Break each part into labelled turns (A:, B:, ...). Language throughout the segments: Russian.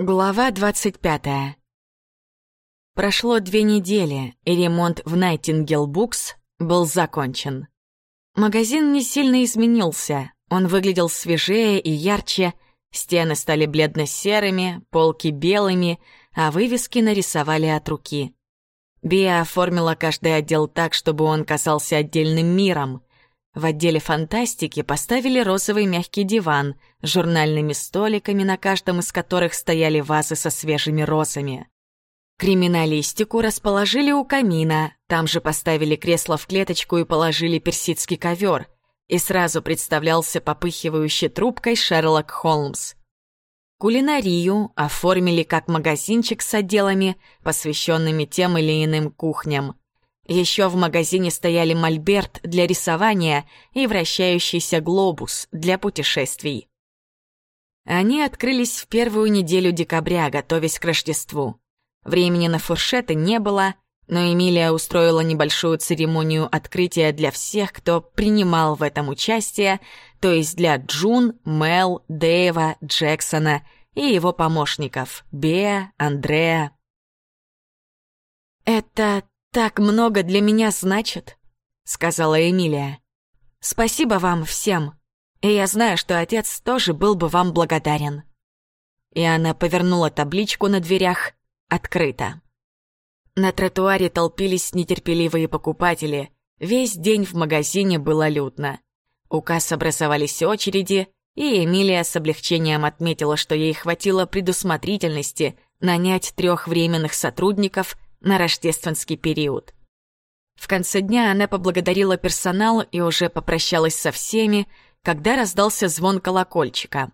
A: Глава 25. Прошло две недели, и ремонт в Nightingale Books был закончен. Магазин не сильно изменился, он выглядел свежее и ярче, стены стали бледно-серыми, полки белыми, а вывески нарисовали от руки. Биа оформила каждый отдел так, чтобы он казался отдельным миром. В отделе фантастики поставили розовый мягкий диван с журнальными столиками, на каждом из которых стояли вазы со свежими розами. Криминалистику расположили у камина, там же поставили кресло в клеточку и положили персидский ковер, и сразу представлялся попыхивающий трубкой Шерлок Холмс. Кулинарию оформили как магазинчик с отделами, посвященными тем или иным кухням. Еще в магазине стояли мольберт для рисования и вращающийся глобус для путешествий. Они открылись в первую неделю декабря, готовясь к Рождеству. Времени на фуршеты не было, но Эмилия устроила небольшую церемонию открытия для всех, кто принимал в этом участие, то есть для Джун, Мел, Дэйва, Джексона и его помощников Беа, Андреа. «Это так много для меня значит», — сказала Эмилия. «Спасибо вам всем, и я знаю, что отец тоже был бы вам благодарен». И она повернула табличку на дверях «Открыто». На тротуаре толпились нетерпеливые покупатели. Весь день в магазине было людно. У касс образовались очереди, и Эмилия с облегчением отметила, что ей хватило предусмотрительности нанять трех временных сотрудников — на рождественский период. В конце дня она поблагодарила персонал и уже попрощалась со всеми, когда раздался звон колокольчика.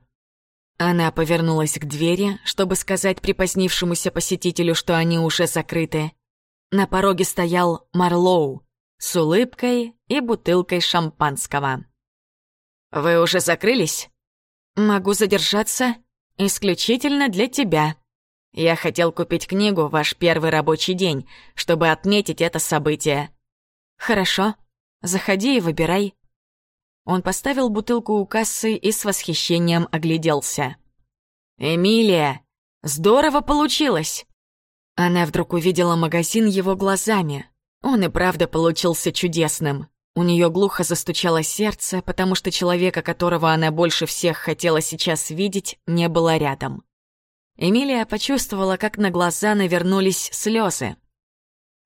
A: Она повернулась к двери, чтобы сказать припозднившемуся посетителю, что они уже закрыты. На пороге стоял Марлоу с улыбкой и бутылкой шампанского. «Вы уже закрылись?» «Могу задержаться исключительно для тебя», я хотел купить книгу «Ваш первый рабочий день», чтобы отметить это событие. Хорошо, заходи и выбирай. Он поставил бутылку у кассы и с восхищением огляделся. «Эмилия, здорово получилось!» Она вдруг увидела магазин его глазами. Он и правда получился чудесным. У нее глухо застучало сердце, потому что человека, которого она больше всех хотела сейчас видеть, не было рядом. Эмилия почувствовала, как на глаза навернулись слезы.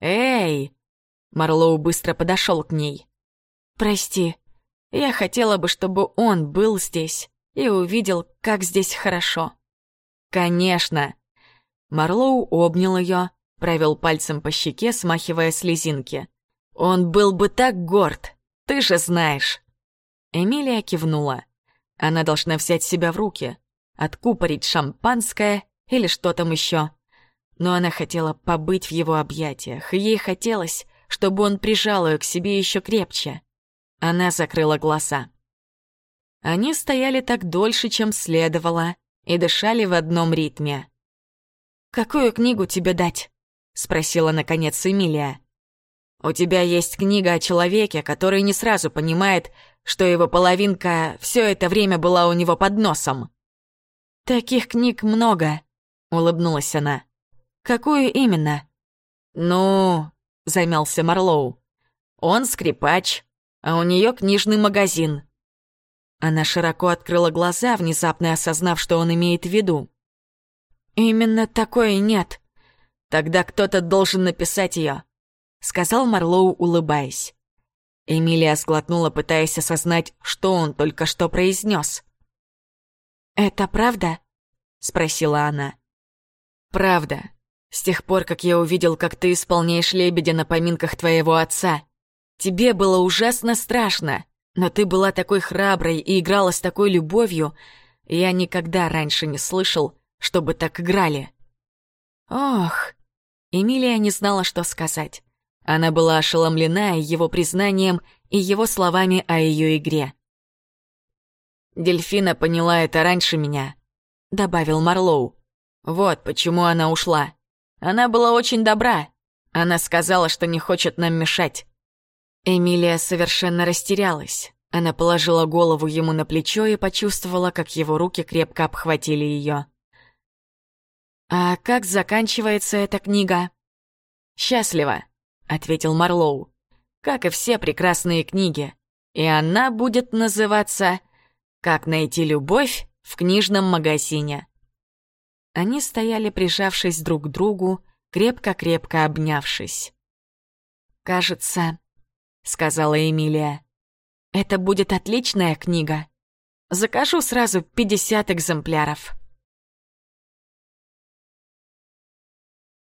A: «Эй!» Марлоу быстро подошел к ней. «Прости, я хотела бы, чтобы он был здесь и увидел, как здесь хорошо». «Конечно!» Марлоу обнял ее, провел пальцем по щеке, смахивая слезинки. «Он был бы так горд, ты же знаешь!» Эмилия кивнула. Она должна взять себя в руки откупорить шампанское или что там еще. Но она хотела побыть в его объятиях, и ей хотелось, чтобы он прижал ее к себе еще крепче. Она закрыла глаза. Они стояли так дольше, чем следовало, и дышали в одном ритме. «Какую книгу тебе дать?» — спросила, наконец, Эмилия. «У тебя есть книга о человеке, который не сразу понимает, что его половинка все это время была у него под носом», «Таких книг много», — улыбнулась она. «Какую именно?» «Ну...» — замялся Марлоу. «Он скрипач, а у нее книжный магазин». Она широко открыла глаза, внезапно осознав, что он имеет в виду. «Именно такое нет. Тогда кто-то должен написать ее», — сказал Марлоу, улыбаясь. Эмилия сглотнула, пытаясь осознать, что он только что произнес. «Это правда?» — спросила она. «Правда. С тех пор, как я увидел, как ты исполняешь лебедя на поминках твоего отца. Тебе было ужасно страшно, но ты была такой храброй и играла с такой любовью. Я никогда раньше не слышал, чтобы так играли». «Ох!» Эмилия не знала, что сказать. Она была ошеломлена его признанием и его словами о ее игре. Дельфина поняла это раньше меня», — добавил Марлоу. «Вот почему она ушла. Она была очень добра. Она сказала, что не хочет нам мешать». Эмилия совершенно растерялась. Она положила голову ему на плечо и почувствовала, как его руки крепко обхватили ее. «А как заканчивается эта книга?» «Счастливо», — ответил Марлоу. «Как и все прекрасные книги. И она будет называться «Как найти любовь в книжном магазине». Они стояли, прижавшись друг к другу, крепко-крепко обнявшись. «Кажется», — сказала Эмилия, — «это будет отличная книга. Закажу сразу 50 экземпляров».